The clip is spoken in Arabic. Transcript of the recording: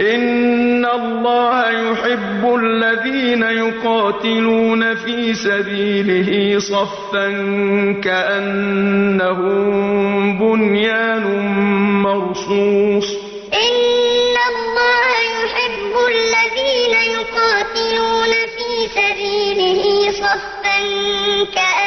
إِنَّ اللَّهَ يُحِبُّ الَّذِينَ يُقَاتِلُونَ فِي سَبِيلِهِ صَفًّا كَأَنَّهُم بُنْيَانٌ مَّرْصُوصٌ. إِنَّ اللَّهَ يُحِبُّ الَّذِينَ يُقَاتِلُونَ فِي سَبِيلِهِ صَفًّا كَأَنَّهُم